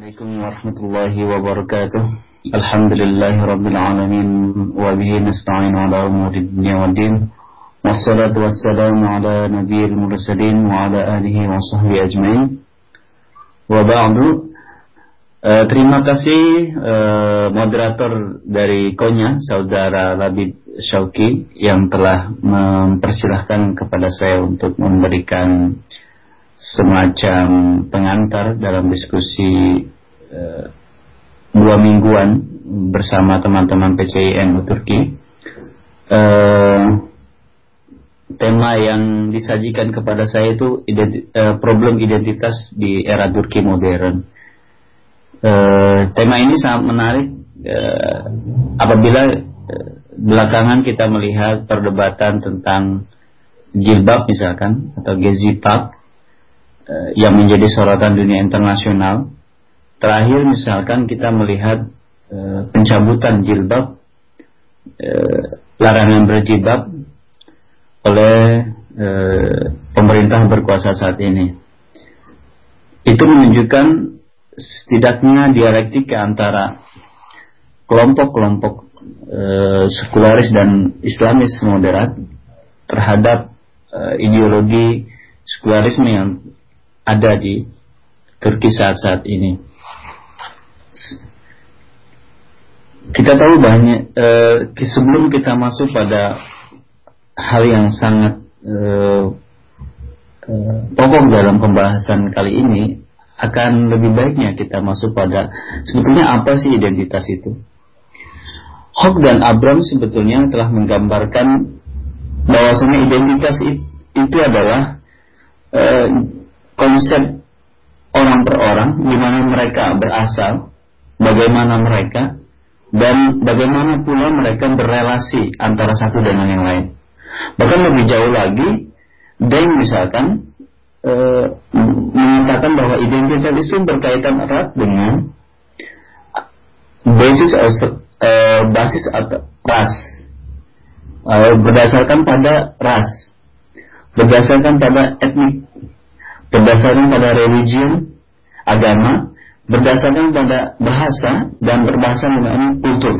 عليكم ورحمة الله وبركاته الحمد لله رب العالمين وبه نستعين على أمور الدنيا والدين والصلاة والسلام على نبي المرسلين وعلى آله وصحبه أجمعين وبعد Uh, terima kasih uh, moderator dari Konya, Saudara Labib Syauki yang telah mempersilahkan kepada saya untuk memberikan semacam pengantar dalam diskusi uh, dua mingguan bersama teman-teman PCIN Turki. Uh, tema yang disajikan kepada saya itu identi uh, problem identitas di era Turki modern tema ini sangat menarik apabila belakangan kita melihat perdebatan tentang jilbab misalkan atau gezipak uh, yang menjadi sorotan dunia internasional. Terakhir misalkan kita melihat uh, pencabutan jilbab, uh, larangan berjilbab oleh uh, pemerintah berkuasa saat ini. Itu menunjukkan setidaknya dialektika antara kelompok-kelompok e, sekularis dan Islamis moderat terhadap e, ideologi sekularisme yang ada di Turki saat-saat ini. Kita tahu banyak e, sebelum kita masuk pada hal yang sangat e, e, pokok dalam pembahasan kali ini akan lebih baiknya kita masuk pada sebetulnya apa sih identitas itu. Hock dan Abram sebetulnya telah menggambarkan bahwasanya identitas itu adalah eh, konsep orang per orang di mana mereka berasal, bagaimana mereka dan bagaimana pula mereka berrelasi antara satu dengan yang lain. Bahkan lebih jauh lagi, Deng misalkan e, mengatakan bahwa identitas itu berkaitan erat dengan basis e, basis atau ras e, berdasarkan pada ras berdasarkan pada etnik berdasarkan pada religion agama berdasarkan pada bahasa dan berbahasa dengan kultur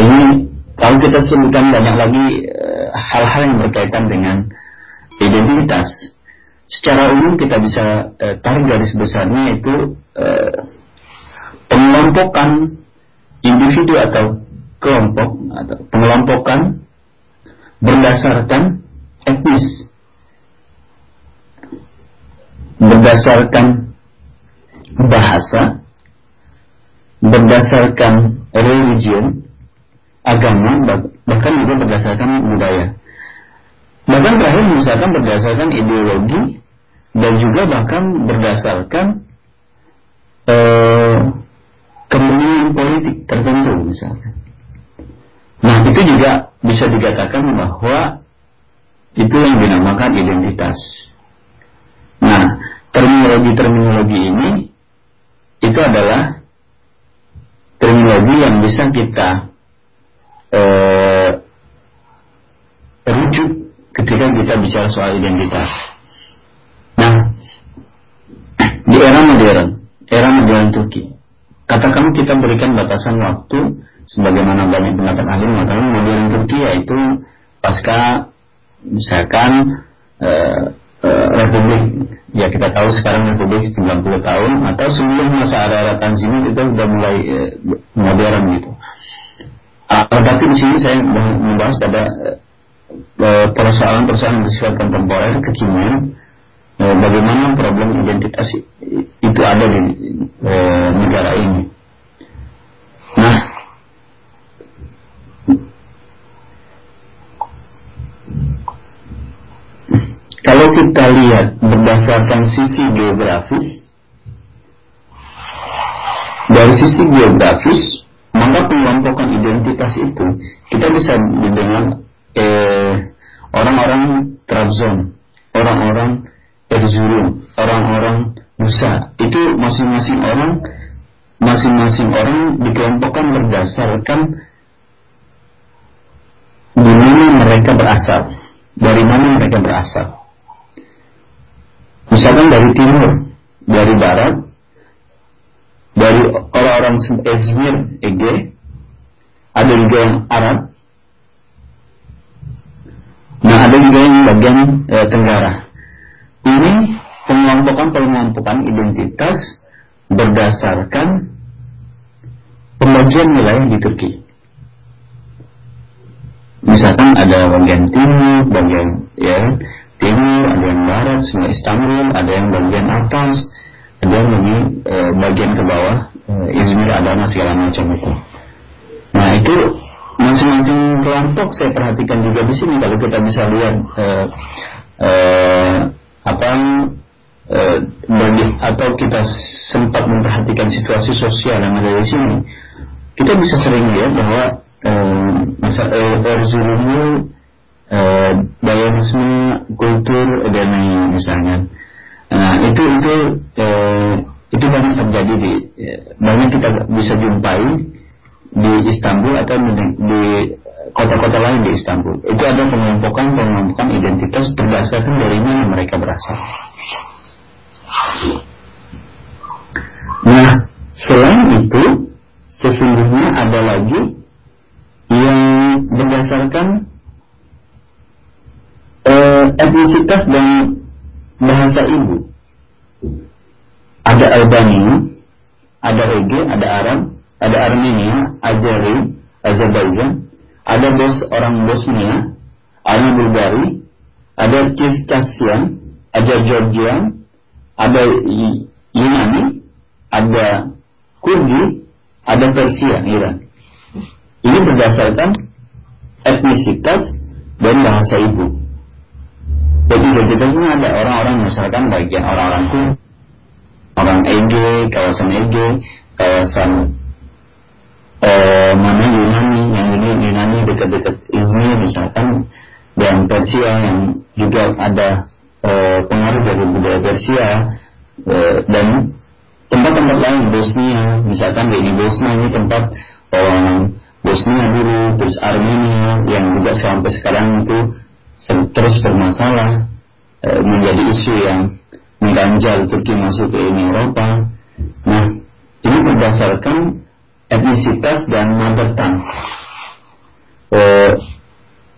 ini kalau kita sebutkan banyak lagi hal-hal yang berkaitan dengan identitas. Secara umum kita bisa eh, tarik garis besarnya itu eh, pengelompokan individu atau kelompok atau pengelompokan berdasarkan etnis, berdasarkan bahasa, berdasarkan religion, agama, bahkan juga berdasarkan budaya. Bahkan terakhir misalkan berdasarkan ideologi dan juga bahkan berdasarkan eh, kepentingan politik tertentu misalkan. Nah itu juga bisa dikatakan bahwa itu yang dinamakan identitas. Nah terminologi-terminologi ini itu adalah terminologi yang bisa kita eh, rujuk ketika kita bicara soal identitas. Nah, di era modern, era modern Turki, katakan kita berikan batasan waktu sebagaimana banyak pendapat ahli mengatakan modern Turki yaitu pasca misalkan uh, republik ya kita tahu sekarang republik 90 tahun atau sebelum masa era-era Tanzimat itu sudah mulai uh, modern gitu. Uh, tapi di sini saya membahas pada Eh, persoalan-persoalan bersifat kontemporer kekinian e, bagaimana problem identitas itu ada di e, negara ini. Nah, kalau kita lihat berdasarkan sisi geografis, dari sisi geografis, maka pengelompokan identitas itu kita bisa didengar eh, orang-orang Trabzon, orang-orang Erzurum, orang-orang Musa, itu masing-masing orang masing-masing orang dikelompokkan berdasarkan di mana mereka berasal, dari mana mereka berasal. Misalkan dari timur, dari barat, orang Izmir Ege ada juga yang Arab. Nah ada juga yang bagian e, Tenggara. Ini pengelompokan-pengelompokan identitas berdasarkan pembagian wilayah di Turki. Misalkan ada bagian timur, bagian ya timur, ada yang barat, semua Istanbul, ada yang bagian atas, ada yang lebih e, bagian ke bawah, e, Izmir, Adana segala macam itu. Nah itu masing-masing kelompok saya perhatikan juga di sini kalau kita bisa lihat e, e, apa e, bagi atau kita sempat memperhatikan situasi sosial yang ada di sini, kita bisa sering lihat bahwa masa Erzurum Dayanisme kultur dan lain misalnya. Nah itu itu uh, itu banyak terjadi di banyak kita bisa jumpai di Istanbul atau di kota-kota lain di Istanbul. Itu ada pengelompokan pengelompokan identitas berdasarkan dari mana mereka berasal. Nah selain itu sesungguhnya ada lagi yang berdasarkan uh, etnisitas dan bahasa ibu. Ada Albania, ada Ege, ada Arab, ada Armenia, Azeri, Azerbaijan, ada bos orang Bosnia, ada Bulgari, ada Kirgizistan, ada Georgia, ada Yunani, ada Kurdi, ada Persia, Iran. Ini berdasarkan etnisitas dan bahasa ibu. Jadi identitasnya ada orang-orang misalkan bagian orang-orang ku, orang Ege, kawasan Ege, kawasan eh, mana Yunani, yang ini Yunani dekat-dekat Izmir misalkan, dan Persia yang juga ada eh, pengaruh dari budaya Persia eh, dan tempat-tempat lain Bosnia, misalkan di Bosnia ini tempat orang Bosnia dulu, terus Armenia yang juga sampai sekarang itu terus bermasalah e, menjadi isu yang mengganjal Turki masuk ke Uni Eropa. Nah, ini berdasarkan etnisitas dan mother tongue, e,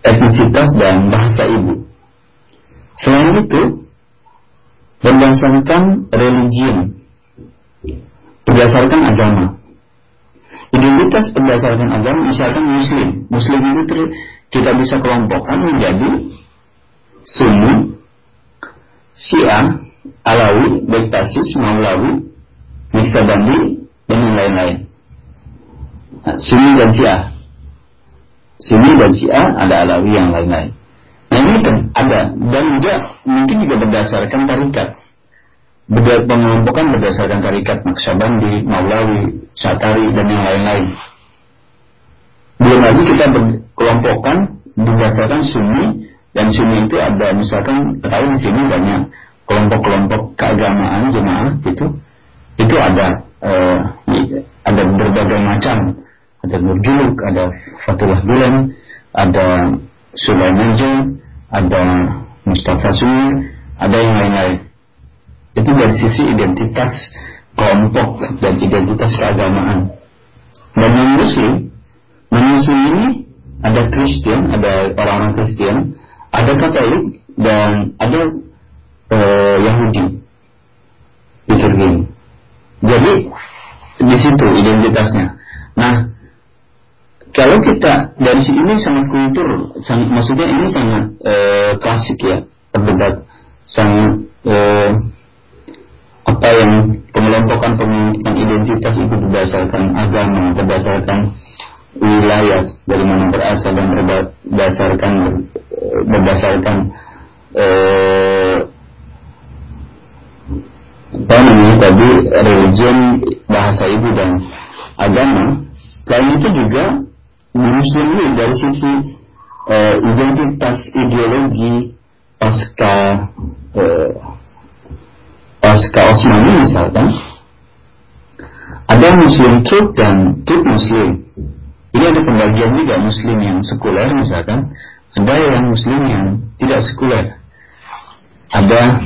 etnisitas dan bahasa ibu. Selain itu, berdasarkan religion, berdasarkan agama identitas berdasarkan agama misalkan muslim muslim itu kita bisa kelompokkan menjadi sunni syiah alawi bektasis maulawi miksabandi dan yang lain-lain. Nah, sunni dan syiah sunni dan syiah ada alawi yang lain-lain. Nah ini kan ada dan juga mungkin juga berdasarkan tarikat. Pengelompokan berdasarkan tarikat Naksabandi, Maulawi, Satari, dan yang lain-lain. Belum lagi kita berkelompokkan berdasarkan Sunni, dan Sunni itu ada misalkan tahu di sini banyak kelompok-kelompok keagamaan jemaah itu, itu ada uh, ada berbagai macam, ada Nurjuluk, ada Fatullah Bulan, ada Sulaiman ada Mustafa Sunni, ada yang lain-lain. Itu dari sisi identitas kelompok dan identitas keagamaan. Dan non muslim, non muslim ini ada Kristen, ada orang-orang Kristen, ada Katolik dan ada uh, Yahudi di Turki. Jadi di situ identitasnya. Nah, kalau kita dari sini ini sangat kultur, sangat, maksudnya ini sangat uh, klasik ya, terdebat, sangat uh, apa yang pengelompokan pengelompokan identitas itu berdasarkan agama, berdasarkan wilayah dari mana berasal dan berdasarkan berdasarkan eh, apa namanya tadi religion bahasa ibu dan agama. Selain itu juga Muslim ini dari sisi eh, identitas ideologi pasca eh, pasca Osmani misalkan ada Muslim Turk dan Turk Muslim ini ada pembagian juga Muslim yang sekuler misalkan ada yang Muslim yang tidak sekuler ada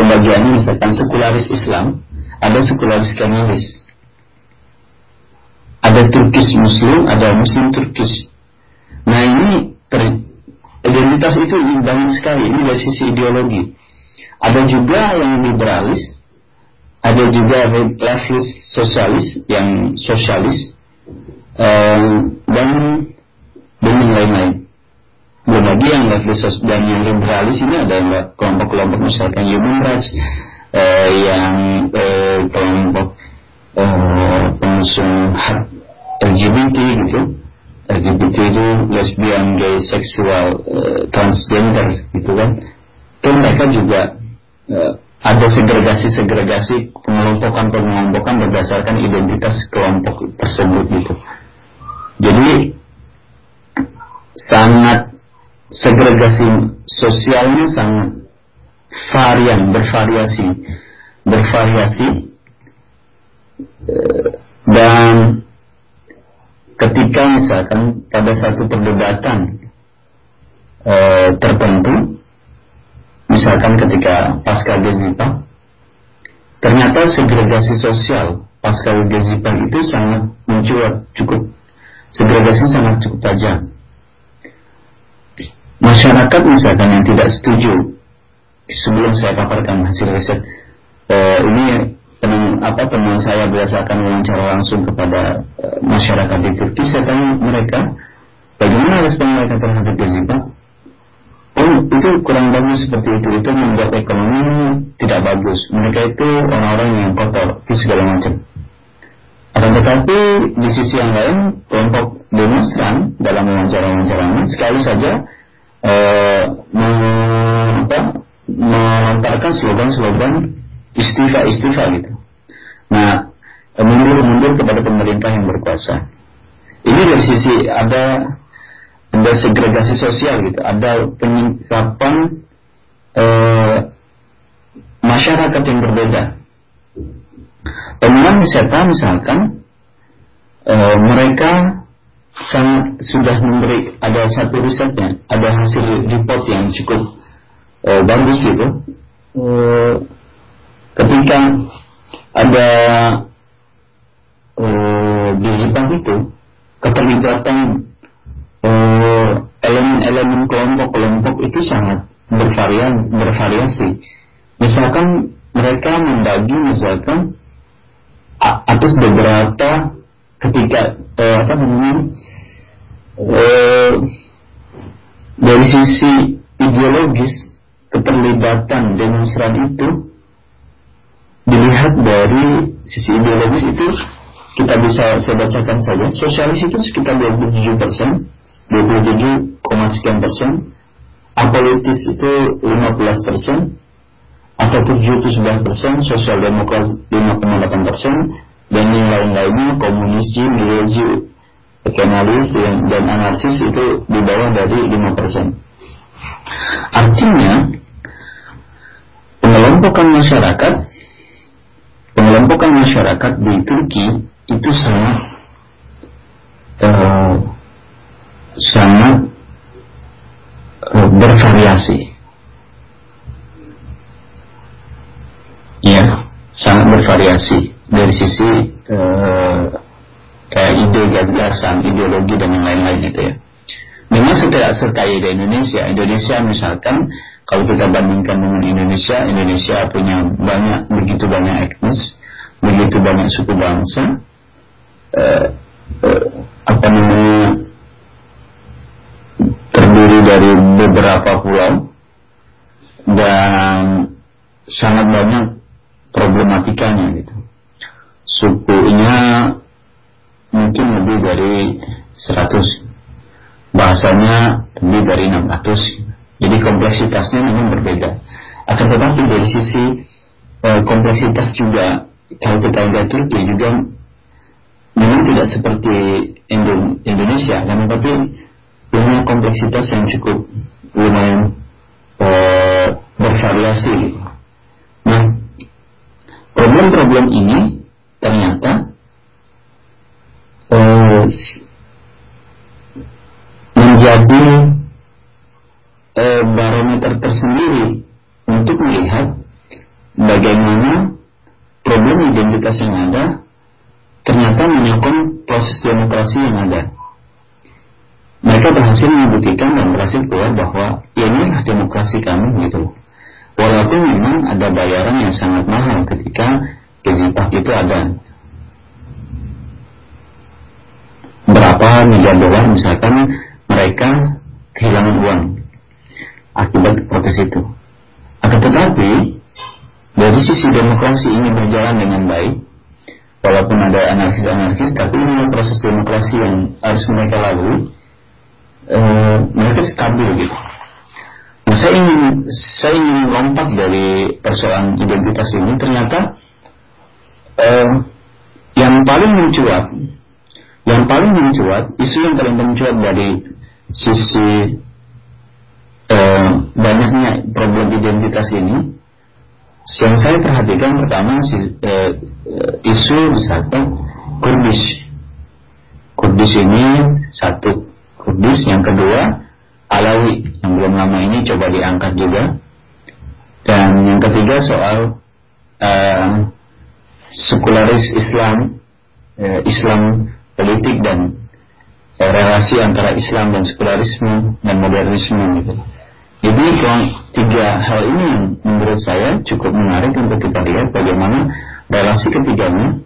pembagiannya misalkan sekularis Islam ada sekularis Kemalis ada Turkish Muslim, ada Muslim Turkish. Nah ini identitas itu banyak sekali, ini dari sisi ideologi. Ada juga yang liberalis, ada juga leftist sosialis, yang sosialis, dan dan yang lain-lain. Belum lagi yang leftist dan yang liberalis ini ada kelompok-kelompok misalkan human rights, uh, yang uh, kelompok uh, pengusung hak LGBT gitu. LGBT itu lesbian, gay, seksual, uh, transgender gitu kan. Kan mereka juga uh, ada segregasi-segregasi pengelompokan-pengelompokan berdasarkan identitas kelompok tersebut gitu jadi sangat segregasi sosialnya sangat varian bervariasi bervariasi. Uh, dan ketika misalkan pada satu perdebatan e, tertentu, misalkan ketika pasca Gezipa, ternyata segregasi sosial pasca Gezipa itu sangat mencuat, cukup segregasi sangat cukup tajam. Masyarakat misalkan yang tidak setuju, sebelum saya paparkan hasil riset, e, ini teman apa teman saya berdasarkan wawancara langsung kepada uh, masyarakat di Turki saya tanya mereka bagaimana respon mereka terhadap Gezipa oh itu kurang bagus seperti itu itu membuat ekonomi tidak bagus. Mereka itu orang-orang yang kotor itu segala macam akan tetapi di sisi yang lain kelompok demonstran dalam wawancara-wawancara ini sekali saja uh, melontarkan slogan-slogan istifa-istifa gitu. Nah, mundur-mundur kepada pemerintah yang berkuasa. Ini dari sisi ada ada segregasi sosial gitu, ada penyingkapan eh, masyarakat yang berbeda. Pemenang wisata misalkan eh, mereka sangat sudah memberi ada satu risetnya, ada hasil report yang cukup eh, bagus gitu. Eh, ketika ada uh, di Jepang itu keterlibatan elemen-elemen kelompok-kelompok itu sangat bervariasi. Misalkan mereka membagi misalkan atas beberapa ketika uh, apa namanya uh, dari sisi ideologis keterlibatan demonstran itu dilihat dari sisi ideologis itu kita bisa saya bacakan saja. Sosialis itu sekitar 27 persen 27, sekian persen. Apolitis itu 15 persen atau 79 persen sosial demokrat 5,8 persen dan yang lain-lainnya komunis milezi ekonomis dan anarsis itu di bawah dari 5 persen. Artinya pengelompokan masyarakat pengelompokan masyarakat di Turki itu sangat uh, sangat uh, bervariasi ya dari sisi uh, uh, ide gagasan ideologi dan yang lain-lain itu ya. Memang setiap sekaya di Indonesia. Indonesia misalkan kalau kita bandingkan dengan Indonesia, Indonesia punya banyak begitu banyak etnis, begitu banyak suku bangsa, eh, eh, apa namanya terdiri dari beberapa pulau dan sangat banyak problematikanya gitu. Sukunya mungkin lebih dari 100 bahasanya lebih dari 600 jadi kompleksitasnya memang berbeda. Akan tetapi dari sisi e, kompleksitas juga kalau kita lihat Turki juga memang tidak seperti Indo Indonesia, kan tapi punya kompleksitas yang cukup lumayan e, bervariasi. Problem-problem ini ternyata e, menjadi e, barometer tersendiri untuk melihat bagaimana problem identitas yang ada ternyata menyokong proses demokrasi yang ada. Mereka berhasil membuktikan dan berhasil keluar bahwa ya inilah demokrasi kami gitu. Walaupun memang ada bayaran yang sangat mahal ketika kezipak itu ada. Berapa miliar dolar misalkan mereka kehilangan uang akibat protes itu. Akan tetapi dari sisi demokrasi ini berjalan dengan baik, walaupun ada anarkis-anarkis, tapi ini proses demokrasi yang harus mereka lalui, e, mereka stabil gitu. Nah, saya ingin saya ingin lompat dari persoalan identitas ini ternyata e, yang paling mencuat, yang paling mencuat, isu yang paling mencuat dari sisi e, banyaknya problem identitas ini yang saya perhatikan pertama si, eh, isu misalkan Kurdis. Kurdis ini satu Kurdis, yang kedua Alawi yang belum lama ini coba diangkat juga. Dan yang ketiga soal eh, sekularis Islam, eh, Islam politik dan eh, relasi antara Islam dan sekularisme dan modernisme gitu. Jadi tiga hal ini yang menurut saya cukup menarik untuk kita lihat bagaimana relasi ketiganya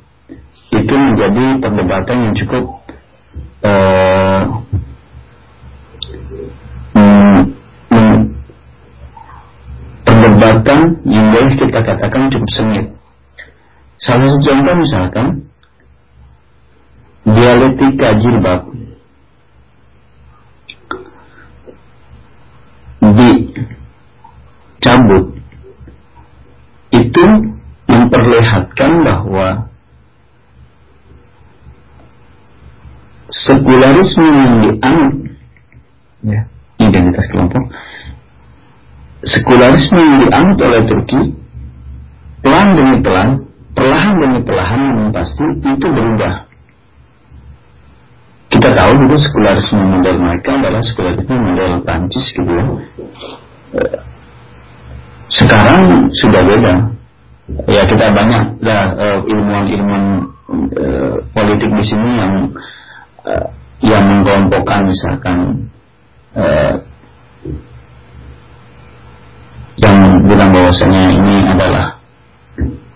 itu menjadi perdebatan yang cukup uh, perdebatan yang boleh kita katakan cukup sengit. Salah satu contoh misalkan dialektika jilbab dicabut itu memperlihatkan bahwa sekularisme yang dianut ya, identitas kelompok sekularisme yang dianut oleh Turki pelan demi pelan perlahan demi perlahan yang pasti itu berubah kita tahu dulu sekularisme model mereka adalah sekularisme model Prancis gitu ya. Sekarang sudah beda. Ya kita banyak uh, ilmuwan-ilmuwan uh, politik di sini yang uh, yang mengkelompokkan misalkan yang bilang bahwasanya ini adalah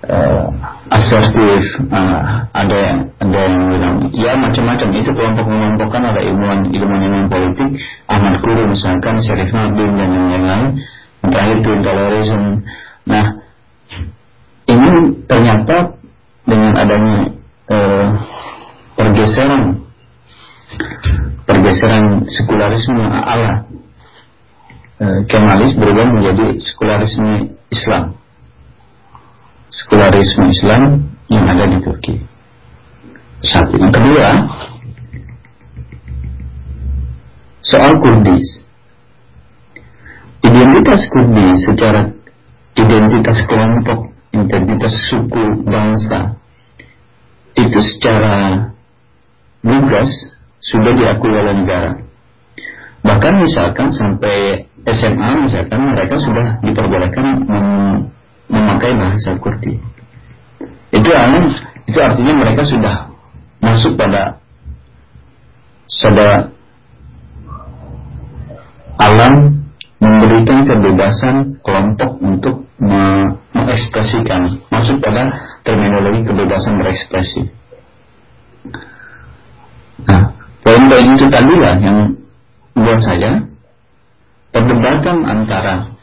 uh, asertif uh, ada yang ada yang bilang ya macam-macam. Itu kelompok mengelompokkan ada ilmuwan ilmuwan politik Ahmad Kuru misalkan Syarif Nabil dan yang lain-lain terakhir Twin nah ini ternyata dengan adanya uh, pergeseran pergeseran sekularisme ala Kemalis berubah menjadi sekularisme Islam sekularisme Islam yang ada di Turki. Satu. Yang kedua, soal Kurdis. Identitas Kurdis secara identitas kelompok, identitas suku, bangsa, itu secara lugas sudah diakui oleh negara. Bahkan misalkan sampai SMA misalkan mereka sudah diperbolehkan memakai bahasa Kurdi. Itu itu artinya mereka sudah masuk pada pada alam memberikan kebebasan kelompok untuk mengekspresikan masuk pada terminologi kebebasan berekspresi. Nah, poin-poin itu tadi lah yang buat saya perdebatan antara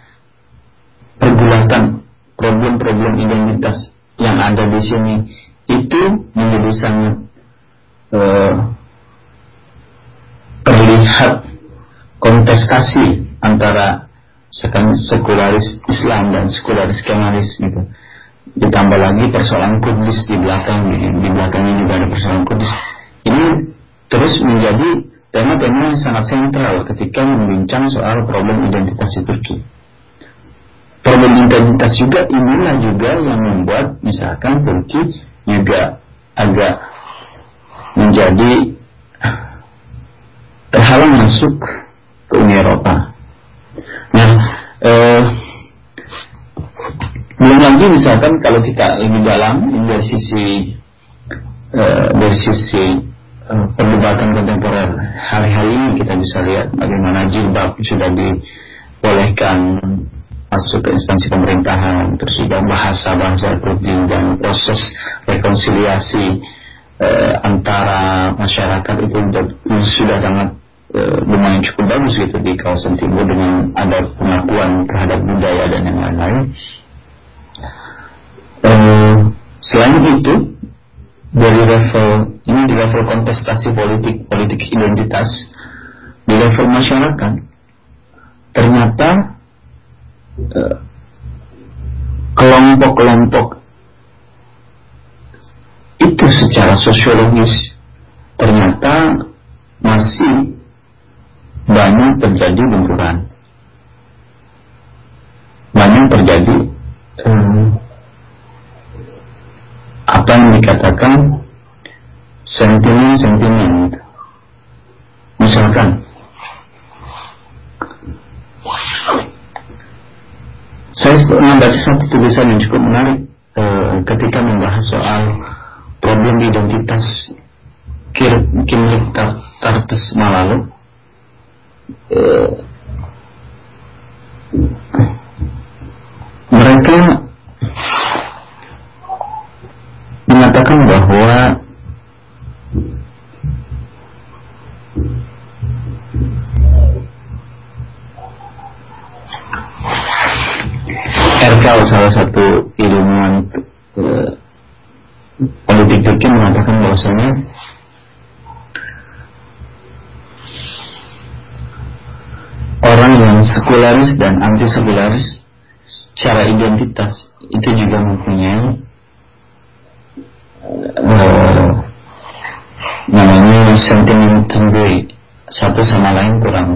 pergulatan problem-problem identitas yang ada di sini itu menjadi sangat uh, terlihat kontestasi antara sekularis Islam dan sekularis Kemalis gitu. Ditambah lagi persoalan Kudus di belakang, di belakangnya juga ada persoalan Kudus. Ini terus menjadi tema-tema sangat sentral ketika membincang soal problem identitas Turki problem identitas juga inilah juga yang membuat misalkan Turki juga agak menjadi terhalang masuk ke Uni Eropa. Nah, eh, belum lagi misalkan kalau kita lebih dalam dari sisi uh, dari sisi perdebatan kontemporer. Hari-hari ini kita bisa lihat bagaimana jilbab sudah dibolehkan masuk ke instansi pemerintahan. Terus juga bahasa-bahasa kurdi dan proses rekonsiliasi uh, antara masyarakat itu sudah sangat uh, lumayan cukup bagus gitu di kawasan timur dengan ada pengakuan terhadap budaya dan yang lain-lain. Uh, selain itu dari level ini di level kontestasi politik politik identitas di level masyarakat ternyata kelompok-kelompok itu secara sosiologis ternyata masih banyak terjadi benturan banyak terjadi um, apa yang dikatakan sentimen-sentimen misalkan Saya pernah baca satu tulisan yang cukup menarik e, ketika membahas soal problem identitas Kimlik Tartes Malalu. E, mereka mengatakan bahwa Erkal salah satu ilmuwan eh, politik fikih mengatakan bahwasanya orang yang sekularis dan anti sekularis secara identitas itu juga mempunyai namanya sentimen sendiri satu sama lain kurang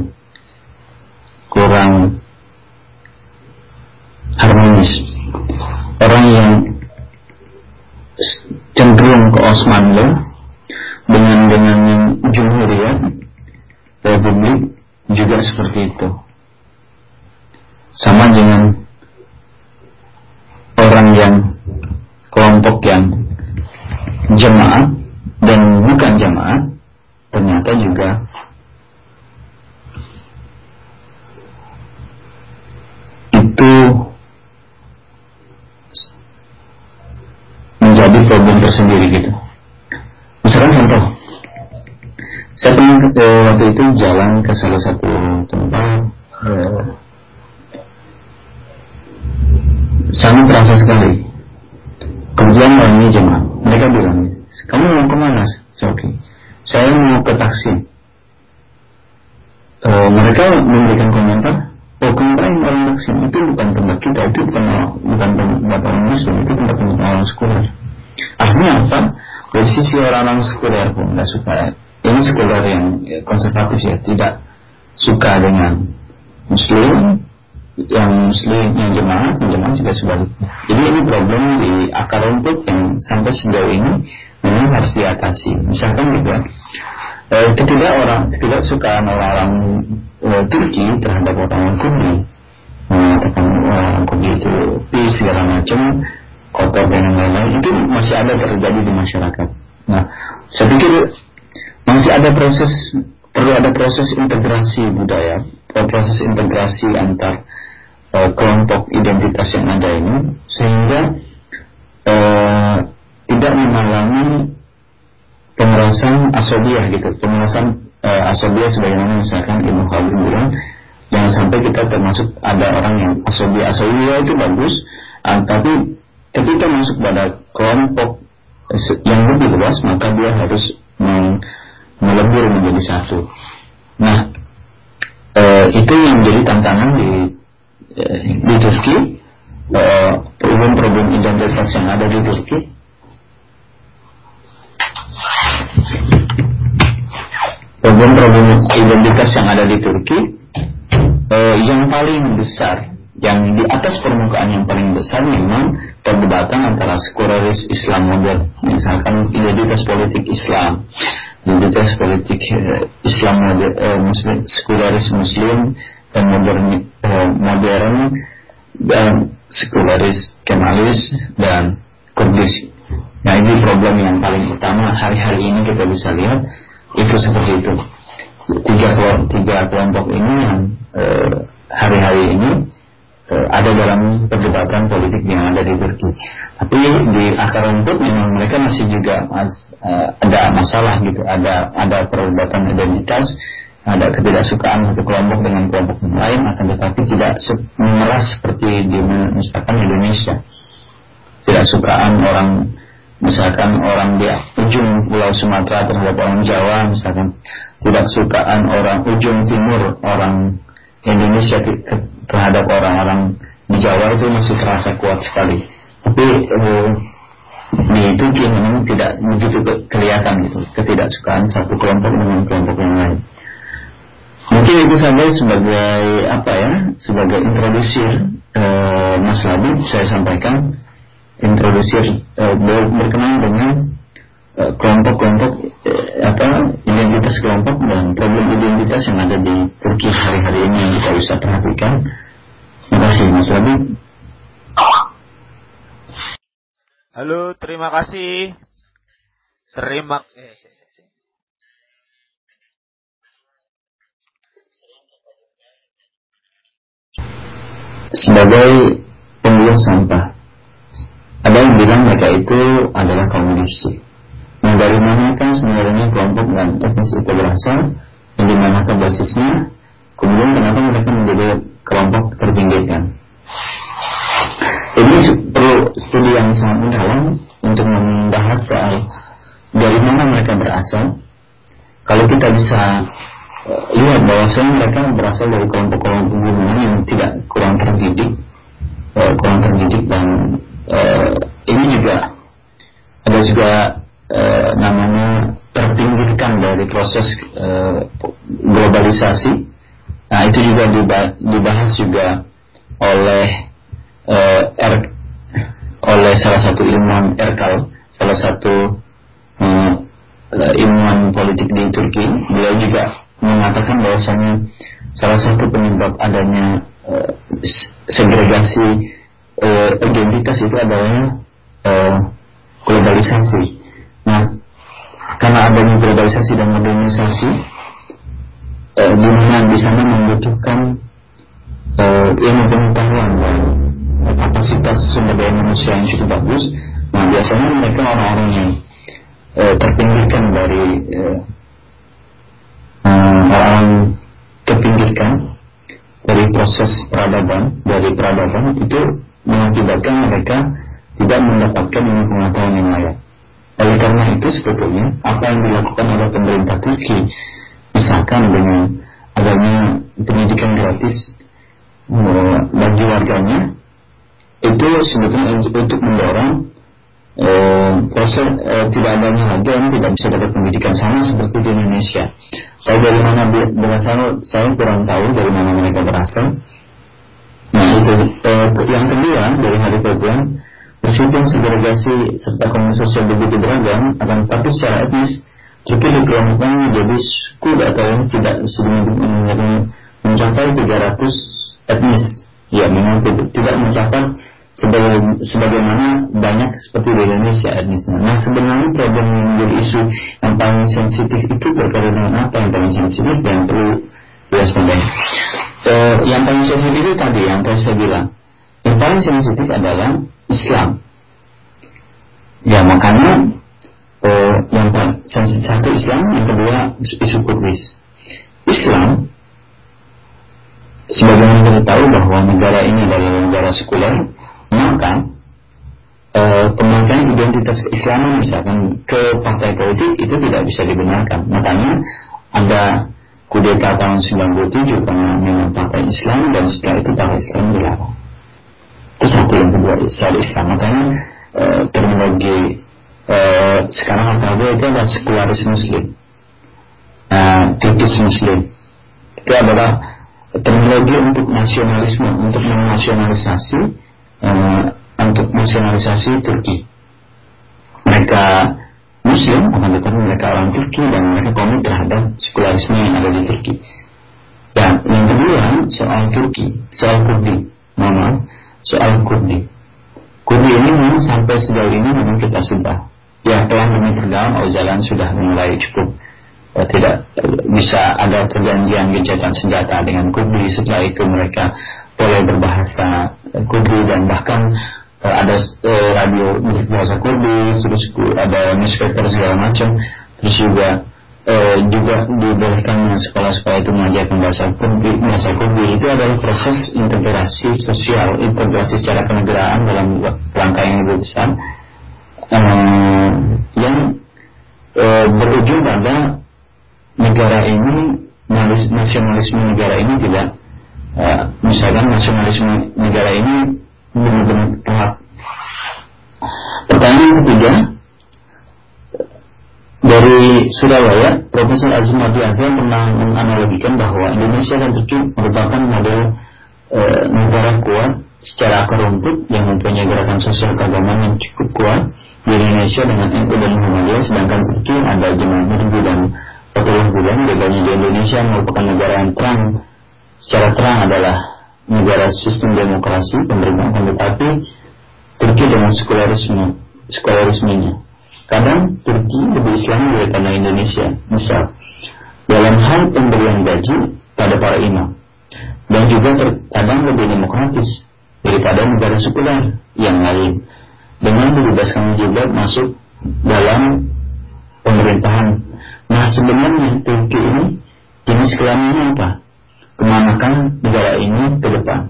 kurang harmonis. Orang yang cenderung ke Osmanlo dengan dengan yang Jumhuriyat Republik juga seperti itu. Sama dengan orang yang kelompok yang jemaat dan bukan jemaat ternyata juga itu menjadi problem tersendiri gitu. Misalkan contoh, saya pernah eh, waktu itu jalan ke salah satu tempat, eh, sangat terasa sekali. Kemudian orangnya jemaah, mereka bilang, kamu mau ke mana? Saya oke, saya mau ke taksi. Eh, mereka memberikan komentar, oh kemarin orang taksi itu bukan tempat kita, itu bukan bukan tempat orang muslim, itu tempat orang sekuler. Artinya apa? Dari sisi orang-orang sekuler pun nggak suka. Ini sekuler yang ya, konservatif ya, tidak suka dengan muslim, yang muslim, yang jemaah, yang jemaah juga sebaliknya. Jadi ini problem di akar rumput yang sampai sejauh ini memang harus diatasi. Misalkan juga eh, ketidak orang tidak suka orang-orang eh, Turki terhadap orang-orang Kurdi mengatakan orang Kurdi itu peace segala macam kotor dan lain-lain itu masih ada terjadi di masyarakat. Nah, saya pikir masih ada proses perlu ada proses integrasi budaya, proses integrasi antar uh, kelompok identitas yang ada ini sehingga uh, tidak mengalami pemerasan asobiah gitu, pemerasan uh, asobiah sebagaimana misalkan Ibnu Khaldun bilang jangan sampai kita termasuk ada orang yang asobiah asobiah itu bagus, uh, tapi ketika masuk pada kelompok yang lebih luas maka dia harus melebur menjadi satu. Nah, e, itu yang menjadi tantangan di di Turki. problem-problem identitas yang ada di Turki. Problem-problem identitas yang ada di Turki e, yang paling besar yang di atas permukaan yang paling besar memang perdebatan antara sekularis Islam modern misalkan identitas politik Islam identitas politik eh, Islam modern eh, muslim sekularis Muslim dan modern eh, modern dan sekularis Kemalis dan Kurdis Nah ini problem yang paling utama hari-hari ini kita bisa lihat itu seperti itu. Tiga, tiga kelompok ini yang eh, hari-hari ini eh, ada dalam perdebatan politik yang ada di Turki. Tapi di akar rumput memang mereka masih juga mas, eh, ada masalah gitu, ada ada perdebatan identitas, ada ketidaksukaan satu kelompok dengan kelompok yang lain, akan tetapi tidak memeras seperti di misalkan Indonesia. Tidak sukaan orang misalkan orang di ujung pulau Sumatera terhadap orang Jawa misalkan tidak sukaan orang ujung timur orang Indonesia terhadap orang-orang di Jawa itu masih terasa kuat sekali tapi eh, di Turki memang tidak begitu kelihatan gitu ketidaksukaan satu kelompok dengan kelompok saja sebagai apa ya sebagai introduksi eh, Mas Labib saya sampaikan introduksi uh, berkenaan dengan eh, kelompok-kelompok uh, apa identitas kelompok dan problem identitas yang ada di Turki hari-hari ini yang kita bisa perhatikan. Terima kasih Mas Rabi. Halo, terima kasih. Terima eh, sebagai pembuang sampah ada yang bilang mereka itu adalah kaum gipsi. Nah dari manakah sebenarnya kelompok dan etnis itu berasal? Dan di manakah basisnya? Kemudian kenapa mereka menjadi kelompok terpinggirkan? Ini perlu studi yang sangat mendalam untuk membahas soal dari mana mereka berasal. Kalau kita bisa lihat bahwasanya mereka berasal dari kelompok-kelompok gunungan yang tidak kurang terdidik, uh, kurang terdidik dan uh, ini juga ada juga uh, namanya terpinggirkan dari proses uh, globalisasi. Nah itu juga dibahas juga oleh uh, R, oleh salah satu ilmuwan Erkal, salah satu uh, ilmuwan politik di Turki. Beliau juga mengatakan bahwasanya salah satu penyebab adanya uh, segregasi uh, identitas itu adalah uh, globalisasi. Nah, karena adanya globalisasi dan modernisasi, uh, dunia di sana membutuhkan uh, ilmu pengetahuan dan kapasitas sumber daya manusia yang cukup bagus. Nah, biasanya mereka orang-orang yang uh, terpinggirkan dari uh, orang terpinggirkan dari proses peradaban dari peradaban itu mengakibatkan mereka tidak mendapatkan ilmu pengetahuan yang layak. Oleh karena itu sebetulnya apa yang dilakukan oleh pemerintah Turki misalkan dengan adanya pendidikan gratis eh, bagi warganya itu sebetulnya untuk mendorong eh, proses eh, tidak adanya lagi yang tidak bisa dapat pendidikan sama seperti di Indonesia. Saya dari mana berasal saya kurang tahu dari mana mereka berasal Nah itu eh, yang kedua dari hari program meskipun segregasi serta komunitas sosial begitu beragam, akan tetapi secara etnis Turki dikelompokkan menjadi suku atau yang tidak sedemikian mencapai 300 etnis. Ya memang tidak mencapai sebagai, sebagaimana banyak seperti di Indonesia etnisnya. Nah sebenarnya problem yang menjadi isu yang paling sensitif itu berkaitan dengan apa yang paling sensitif dan perlu diwaspadai eh, yang paling sensitif itu tadi yang tadi saya bilang. Yang paling sensitif adalah Islam. Ya makanya eh, yang paling sensitif satu Islam yang kedua isu Kudus. Islam sebagaimana kita tahu bahwa negara ini adalah negara sekuler maka eh, pemakaian identitas keislaman misalkan ke partai politik itu tidak bisa dibenarkan makanya ada kudeta tahun 97 karena memang partai Islam dan setelah itu partai Islam dilarang. Itu satu yang kedua soal Islam. Makanya e, terminologi e, sekarang AKB itu adalah sekularis Muslim, e, tipis Muslim. Itu adalah terminologi untuk nasionalisme, untuk menasionalisasi, e, untuk nasionalisasi Turki. Mereka Muslim akan tetapi mereka orang Turki dan mereka komit terhadap sekularisme yang ada di Turki. Dan yang kedua soal Turki, soal Kurdi, mama, soal Kurdi. Kurdi ini memang sampai sejauh ini memang kita sudah ya pelan demi perdaun Ozalan sudah mulai cukup uh, tidak bisa ada perjanjian gencatan senjata dengan Kurdi setelah itu mereka boleh berbahasa Kurdi dan bahkan uh, ada uh, radio bahasa Kurdi terus ada newspaper segala macam terus juga uh, juga dibolehkan sekolah-sekolah itu mengajarkan bahasa Kurdi bahasa Kurdi itu adalah proses integrasi sosial integrasi secara kenegaraan dalam rangka yang lebih besar uh, yang uh, berujung pada negara ini nasionalisme negara ini tidak uh, misalkan nasionalisme negara ini benar-benar telat pertanyaan ketiga dari Surabaya, Profesor Azumati Azhar pernah menganalogikan bahwa Indonesia dan Turki merupakan model e, negara kuat secara akar rumput yang mempunyai gerakan sosial keagamaan yang cukup kuat di Indonesia dengan NU dan Muhammadiyah sedangkan Turki ada jemaah Murgi dan Fatullah Gulen bedanya di Indonesia merupakan negara yang terang secara terang adalah negara sistem demokrasi pemerintahan tetapi Turki dengan sekularisme sekularismenya Kadang Turki lebih Islam daripada Indonesia. Misal, dalam hal pemberian gaji pada para imam. Dan juga terkadang lebih demokratis daripada negara sekuler yang lain. Dengan dibebaskan juga masuk dalam pemerintahan. Nah sebenarnya Turki ini jenis kelaminnya apa? Kemanakan negara ini ke depan?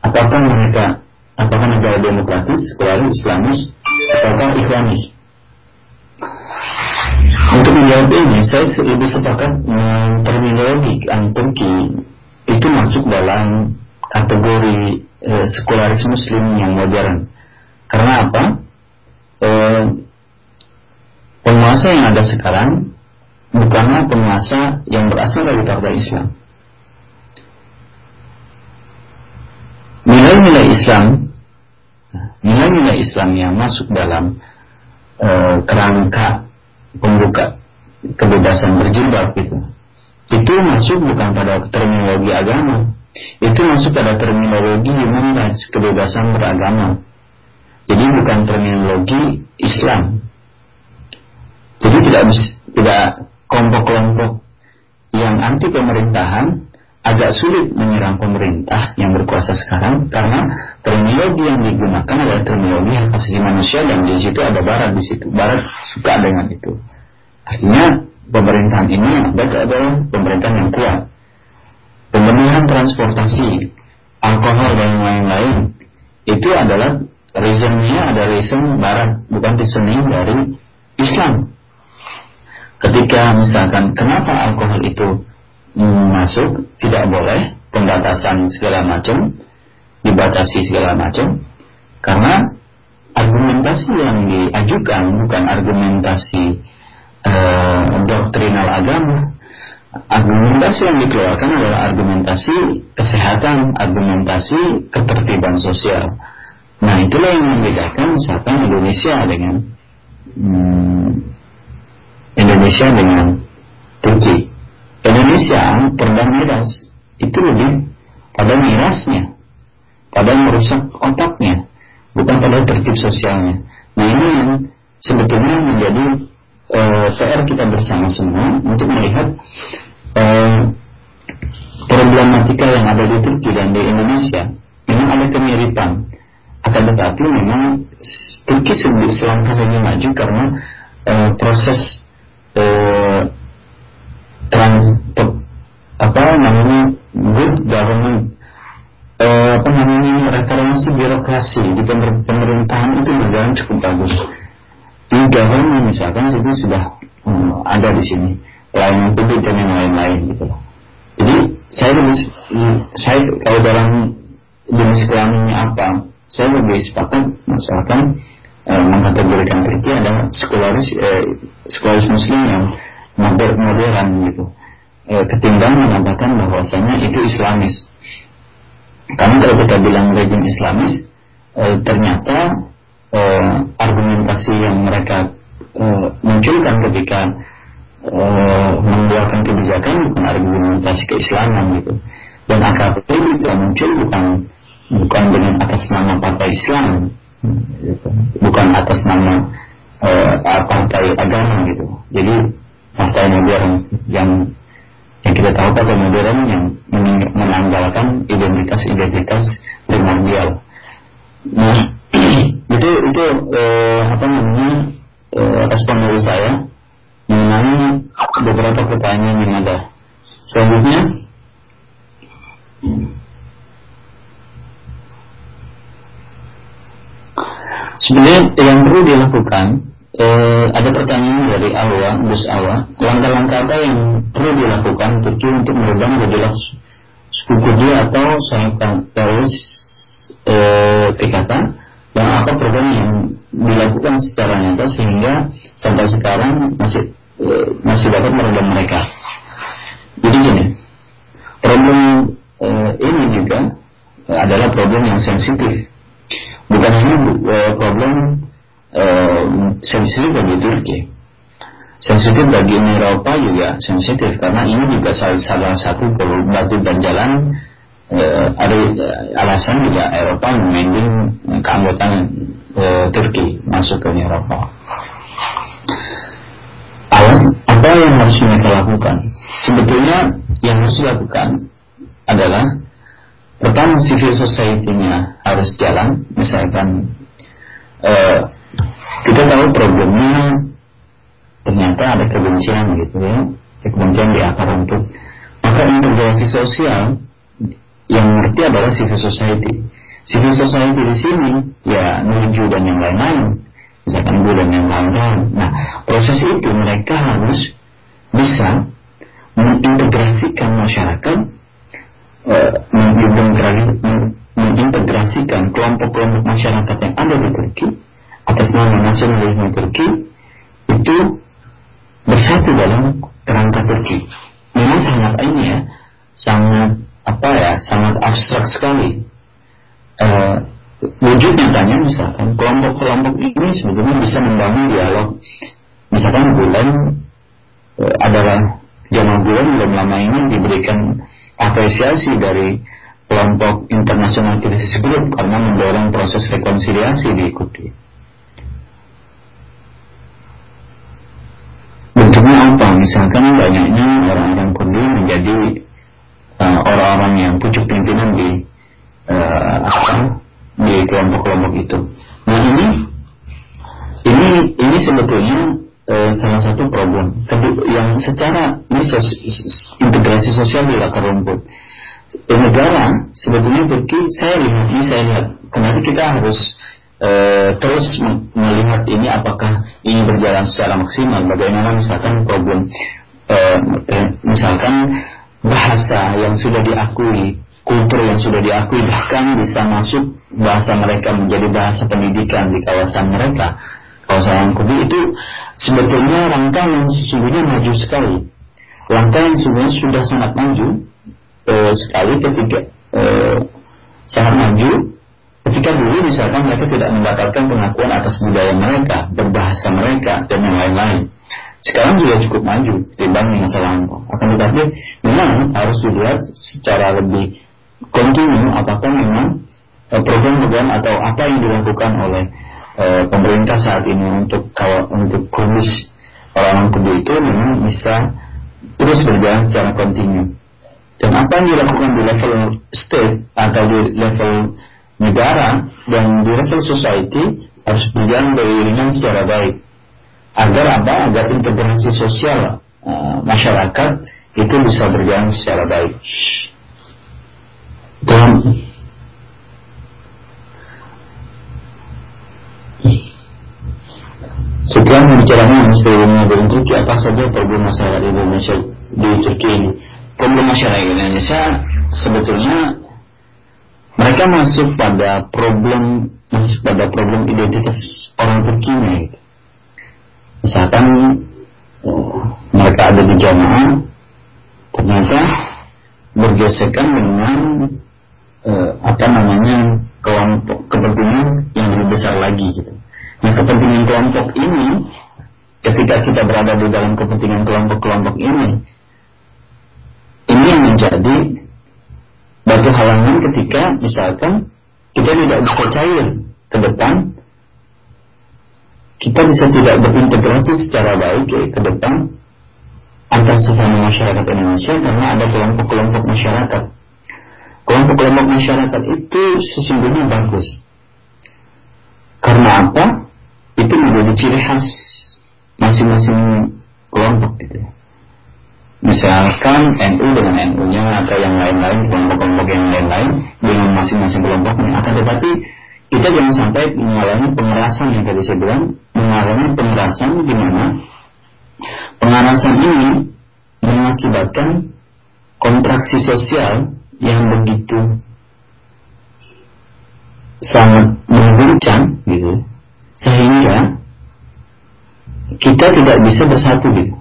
Apakah mereka apakah negara demokratis, sekuler, islamis, ataukah islamis? Untuk menjawab ini, saya lebih sepakat terminologi Turki itu masuk dalam kategori eh, sekularis muslim yang modern. Karena apa? Eh, penguasa yang ada sekarang bukanlah penguasa yang berasal dari partai Islam. Nilai-nilai Islam, nilai-nilai Islam yang masuk dalam eh, kerangka pembuka kebebasan berjilbab itu itu masuk bukan pada terminologi agama itu masuk pada terminologi human rights kebebasan beragama. Jadi bukan terminologi Islam. Jadi tidak tidak kelompok-kelompok yang anti pemerintahan agak sulit menyerang pemerintah yang berkuasa sekarang karena terminologi yang digunakan adalah terminologi hak asasi manusia dan di situ ada barat di situ. Barat suka dengan itu. Artinya pemerintahan ini adalah pemerintahan yang kuat. Pembenahan transportasi alkohol dan lain-lain itu adalah reasonnya ada reason barat bukan reasoning dari Islam. Ketika misalkan kenapa alkohol itu masuk tidak boleh pembatasan segala macam dibatasi segala macam karena argumentasi yang diajukan bukan argumentasi uh, doktrinal agama. Argumentasi yang dikeluarkan adalah argumentasi kesehatan argumentasi ketertiban sosial. Nah itulah yang membedakan misalkan Indonesia dengan hmm, Indonesia dengan Turki Indonesia perda miras itu lebih pada mirasnya, pada merusak otaknya, bukan pada tertib sosialnya. Nah ini yang sebetulnya menjadi uh, eh, PR kita bersama semua untuk melihat uh, problematika yang ada di Turki dan di Indonesia. Memang ada kemiripan, akan tetapi memang Turki sudah selangkah lebih maju karena uh, proses uh, trans apa namanya good government eh, apa namanya reformasi birokrasi di pemerintahan itu berjalan cukup bagus. Di government misalkan itu sudah hmm, ada di sini. Pelayanan publik dan yang lain-lain gitu jadi saya lebih saya kalau dalam jenis kelaminnya apa saya lebih sepakat misalkan eh, mengkategorikan Turki adalah sekularis eh, sekularis muslim yang modern, modern gitu e, ketimbang mengatakan bahwasanya itu Islamis karena kalau kita bilang rejim Islamis e, ternyata e, argumentasi yang mereka e, munculkan ketika e, mengeluarkan kebijakan bukan argumentasi keislaman gitu dan AKP juga muncul bukan bukan dengan atas nama partai Islam gitu. bukan atas nama uh, partai agama gitu. Jadi partai modern yang yang kita tahu partai modern yang menanggalkan identitas-identitas primordial. Nah, itu itu uh, apa namanya uh, respon dari saya mengenai beberapa pertanyaan yang ada. Selanjutnya, sebenarnya yang perlu dilakukan eh, ada pertanyaan dari Alwa, Gus Alwa, langkah-langkah apa yang perlu dilakukan Turki untuk meredam gejolak suku Kurdi atau sayap teroris eh, PKK dan apa program yang dilakukan secara nyata sehingga sampai sekarang masih eh, masih dapat meredam mereka. Jadi gini, problem eh, ini juga adalah problem yang sensitif. Bukan hanya eh, problem eh, sensitif bagi Turki, sensitif bagi Uni Eropa juga sensitif karena ini juga salah, satu batu dan jalan eh, ada alasan juga Eropa memending keanggotaan eh, Turki masuk ke Uni Eropa. Alas, apa yang harus mereka lakukan? Sebetulnya yang harus dilakukan adalah pertama civil society-nya harus jalan, misalkan eh, kita tahu problemnya ternyata ada kebencian gitu ya, kebencian di akar rumput. Maka integrasi sosial yang mengerti adalah civil society. Civil society di sini ya menuju dan yang lain-lain, misalkan gue dan yang lain-lain. Nah proses itu mereka harus bisa mengintegrasikan masyarakat uh, mengintegrasikan kelompok-kelompok masyarakat yang ada di Turki atas nama nasionalisme Turki itu bersatu dalam kerangka Turki. Memang sangat ini ya, sangat apa ya, sangat abstrak sekali. Uh, wujud nyatanya misalkan kelompok-kelompok ini sebetulnya bisa membangun dialog. Misalkan bulan uh, adalah Jamal Bulan belum lama ini diberikan apresiasi dari kelompok internasional krisis group karena mendorong proses rekonsiliasi diikuti. Bentuknya apa? Misalkan banyaknya orang-orang Kurdi menjadi uh, orang-orang yang pucuk pimpinan di uh, apa di kelompok-kelompok itu. Nah ini ini ini sebetulnya eh, salah satu problem yang secara ini sos, integrasi sosial di akar rumput negara sebetulnya Turki saya lihat ini saya lihat kenapa kita harus eh, terus melihat ini apakah ini berjalan secara maksimal bagaimana misalkan problem eh, misalkan bahasa yang sudah diakui kultur yang sudah diakui bahkan bisa masuk bahasa mereka menjadi bahasa pendidikan di kawasan mereka kawasan Kubi itu sebetulnya langkah yang sesungguhnya maju sekali. Langkah yang sesungguhnya sudah sangat maju eh, sekali ketika eh, sangat maju ketika dulu misalkan mereka tidak mendapatkan pengakuan atas budaya mereka, berbahasa mereka dan yang lain-lain. Sekarang juga cukup maju timbang di masa lampau. Akan tetapi memang harus dilihat secara lebih kontinu apakah memang eh, program-program atau apa yang dilakukan oleh e, pemerintah saat ini untuk kalau untuk kudus orang-orang kudus itu memang bisa terus berjalan secara kontinu. Dan apa yang dilakukan di level state atau di level negara dan di level society harus berjalan beriringan secara baik. Agar apa? Agar integrasi sosial uh, masyarakat itu bisa berjalan secara baik. Dan Setelah membicarakan sebelumnya dari Turki, apa saja problem masyarakat Indonesia di Turki ini? Problem masyarakat Indonesia sebetulnya mereka masuk pada problem masuk pada problem identitas orang Turki gitu. Misalkan oh, mereka ada di jamaah, ternyata bergesekan dengan eh, apa namanya kelompok kepentingan yang lebih besar lagi gitu. Nah kepentingan kelompok ini ketika kita berada di dalam kepentingan kelompok-kelompok ini ini yang menjadi batu halangan ketika misalkan kita tidak bisa cair ke depan kita bisa tidak berintegrasi secara baik ya, ke depan antar sesama masyarakat Indonesia karena ada kelompok-kelompok masyarakat. Kelompok-kelompok masyarakat itu sesungguhnya bagus. Karena apa? Itu menjadi ciri khas masing-masing kelompok gitu. Misalkan NU dengan NU-nya atau yang lain-lain, kelompok-kelompok yang lain-lain dengan masing-masing kelompoknya. Akan tetapi kita jangan sampai mengalami pengerasan yang tadi saya bilang, mengalami pengerasan di mana pengerasan ini mengakibatkan kontraksi sosial yang begitu sangat mengguncang gitu sehingga kita tidak bisa bersatu gitu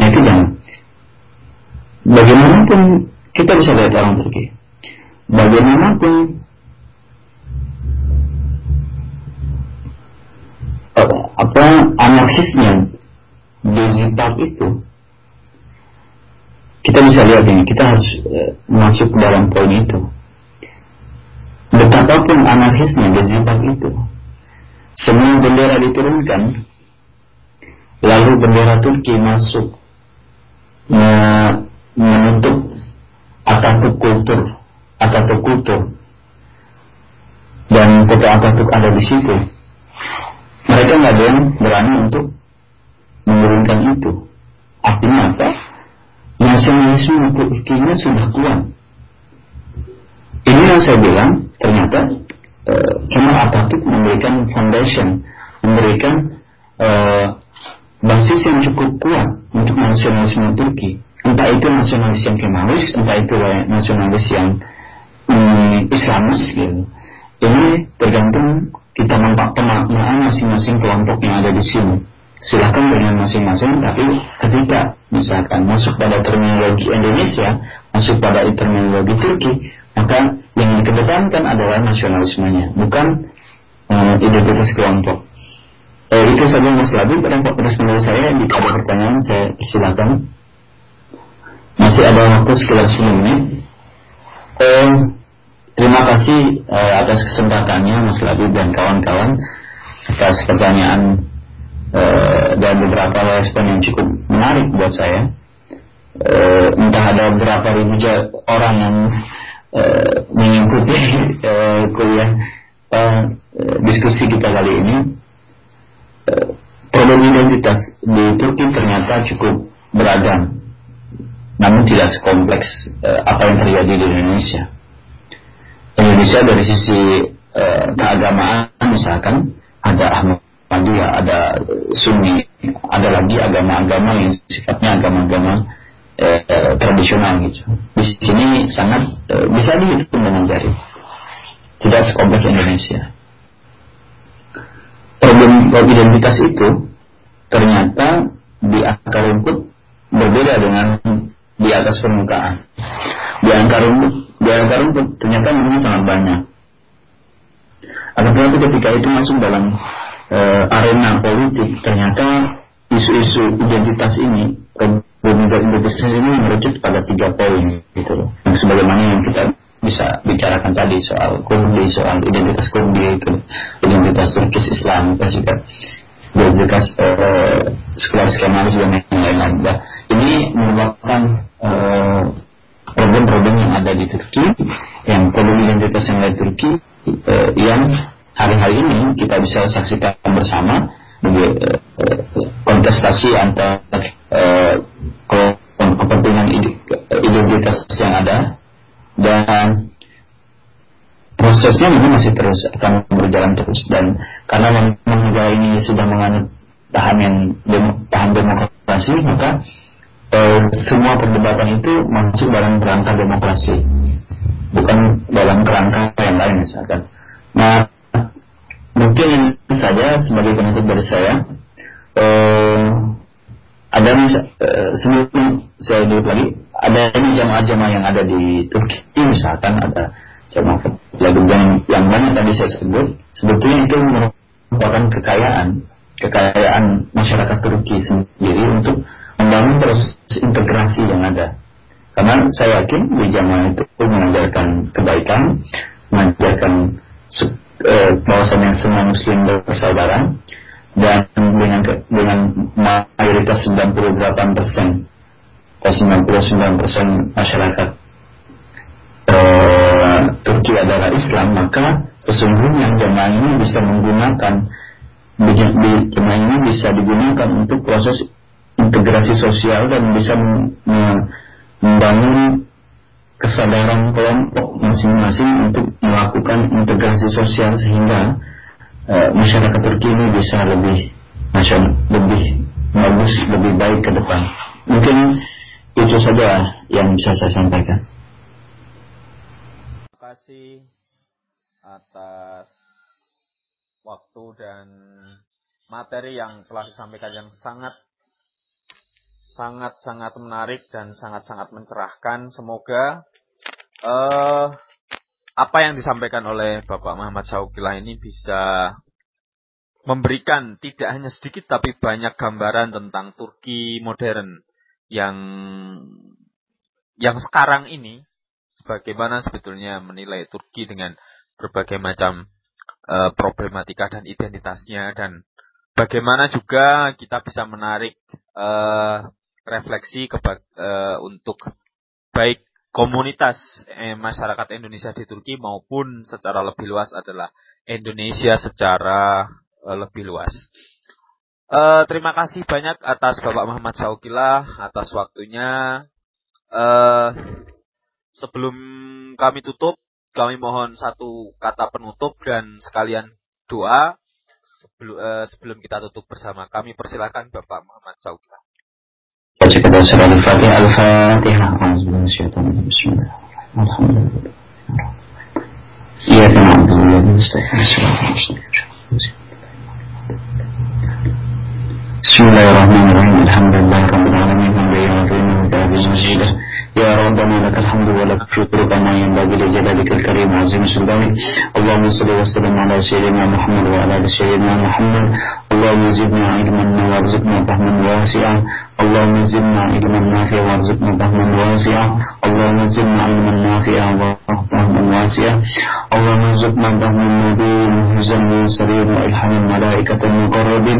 nah itu jangan bagaimanapun kita bisa lihat orang Turki. Bagaimanapun apa anarkisnya Gezi itu kita bisa lihat ini kita harus uh, masuk dalam poin itu. Betapapun anarkisnya Gezi itu semua bendera diturunkan lalu bendera Turki masuk menutup Atatürk kultur Atatürk kultur. Dan foto Atatürk ada di situ. Mereka nggak ada yang berani untuk menurunkan itu. Artinya apa? Nasionalisme Turkinya sudah kuat. Ini yang saya bilang ternyata uh, Kemal Atatürk memberikan foundation memberikan uh, basis yang cukup kuat untuk nasionalisme Turki entah itu nasionalis yang Kemalis entah itu nasionalis yang um, Islamis gitu ini tergantung kita pemaknaan masing-masing kelompok yang ada di sini. Silahkan dengan masing-masing, tapi ketika misalkan masuk pada terminologi Indonesia, masuk pada terminologi Turki, maka yang dikedepankan adalah nasionalismenya, bukan uh, identitas kelompok. Eh, itu saja Mas Labi, pada menurut saya, jika ada pertanyaan, saya silakan. Masih ada waktu sekitar 10 menit. Eh, Terima kasih uh, atas kesempatannya Mas Labib dan kawan-kawan atas pertanyaan uh, dan beberapa respon yang cukup menarik buat saya. Uh, entah ada beberapa ribu orang yang uh, mengikuti uh, kuliah uh, diskusi kita kali ini. Uh, problem identitas di Turki ternyata cukup beragam, namun tidak sekompleks uh, apa yang terjadi di Indonesia. Indonesia dari sisi uh, keagamaan misalkan ada Ahmadiyah, ada Sunni, ada lagi agama-agama yang sifatnya agama-agama uh, tradisional gitu. Di sini sangat uh, bisa dihitung dengan jari. Tidak sekompleks Indonesia. Problem identitas itu ternyata di akar rumput berbeda dengan di atas permukaan. Di akar rumput Gaya rumput ternyata memang sangat banyak. Akan tetapi ketika itu masuk dalam uh, arena politik, ternyata isu-isu identitas ini, pemuda identitas ini merujuk pada tiga poin gitu. Yang sebagaimana yang kita bisa bicarakan tadi soal Kurdi, soal identitas Kurdi itu, identitas Turkis Islam, kita juga identitas uh, sekolah skemalis dan lain-lain. Nah, ini merupakan uh, problem-problem yang ada di Turki, yang problem identitas yang ada Turki, eh, yang hari-hari ini kita bisa saksikan bersama eh, kontestasi antara eh, kepentingan identitas yang ada dan prosesnya memang masih terus akan berjalan terus dan karena memang negara ini sudah menganut paham yang paham demokrasi maka eh, semua perdebatan itu masuk dalam kerangka demokrasi, bukan dalam kerangka yang lain misalkan. Nah, mungkin ini saja sebagai penutup dari saya. Eh, ada eh, sebelum saya duduk lagi, ada ini jamaah-jamaah yang ada di Turki misalkan ada jamaah lagu yang, yang banyak tadi saya sebut, sebetulnya itu merupakan kekayaan kekayaan masyarakat Turki sendiri untuk membangun proses integrasi yang ada. Karena saya yakin di zaman itu mengajarkan kebaikan, mengajarkan eh, bahwasannya semua muslim bersaudara dan dengan dengan mayoritas 98 persen atau 99 persen masyarakat uh, Turki adalah Islam maka sesungguhnya jemaah ini bisa menggunakan jemaah ini bisa digunakan untuk proses integrasi sosial dan bisa membangun kesadaran kelompok masing-masing untuk melakukan integrasi sosial sehingga uh, masyarakat Turki ini bisa lebih lebih bagus, lebih baik ke depan. Mungkin itu saja yang bisa saya sampaikan. Kasih atas waktu dan materi yang telah disampaikan yang sangat sangat-sangat menarik dan sangat-sangat mencerahkan. Semoga uh, apa yang disampaikan oleh Bapak Muhammad Saukilah ini bisa memberikan tidak hanya sedikit tapi banyak gambaran tentang Turki modern yang yang sekarang ini sebagaimana sebetulnya menilai Turki dengan berbagai macam uh, problematika dan identitasnya dan bagaimana juga kita bisa menarik uh, refleksi ke, uh, untuk baik komunitas eh, masyarakat Indonesia di Turki maupun secara lebih luas adalah Indonesia secara uh, lebih luas. Uh, terima kasih banyak atas Bapak Muhammad Saukila atas waktunya. Uh, sebelum kami tutup, kami mohon satu kata penutup dan sekalian doa sebelum, uh, sebelum kita tutup bersama. Kami persilakan Bapak Muhammad Al-Fatihah Bismillahirrahmanirrahim Alhamdulillah Iya wa Rabbil Alamin Rabbil Alamin يا ربنا لك الحمد ولك الشكر كما ينبغي لجلالك الكريم عظيم سلطانك اللهم صل وسلم على سيدنا محمد وعلى ال سيدنا محمد اللهم زدنا علما وارزقنا فهما واسعا اللهم زدنا علما نافعا وارزقنا فهما واسعا اللهم زدنا علما نافعا وفهما واسعا اللهم ارزقنا فهما نبيل مهزم سرير والحم الملائكه المقربين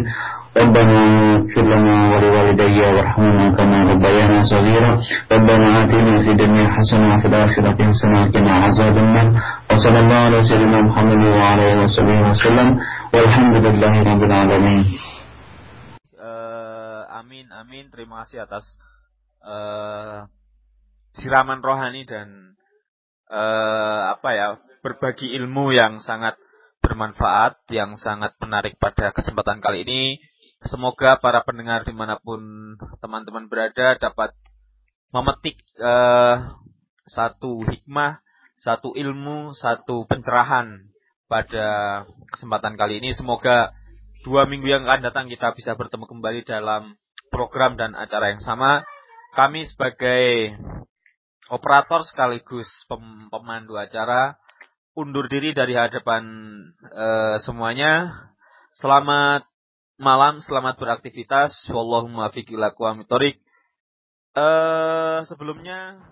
ربنا اغفر لنا ولوالدي وارحمنا كما ربيانا صغيرا ربنا آتنا في الدنيا حسنة وفي الآخرة حسنة وقنا عذاب النار وصلى الله على سيدنا محمد وعلى آله وصحبه وسلم والحمد لله رب العالمين uh, amin amin terima kasih atas uh, siraman rohani dan uh, apa ya berbagi ilmu yang sangat bermanfaat yang sangat menarik pada kesempatan kali ini Semoga para pendengar di mana pun teman-teman berada dapat memetik uh, satu hikmah, satu ilmu, satu pencerahan pada kesempatan kali ini. Semoga dua minggu yang akan datang kita bisa bertemu kembali dalam program dan acara yang sama. Kami sebagai operator sekaligus pem pemandu acara undur diri dari hadapan uh, semuanya. Selamat malam, selamat beraktivitas. Wallahumma fiqh Eh, sebelumnya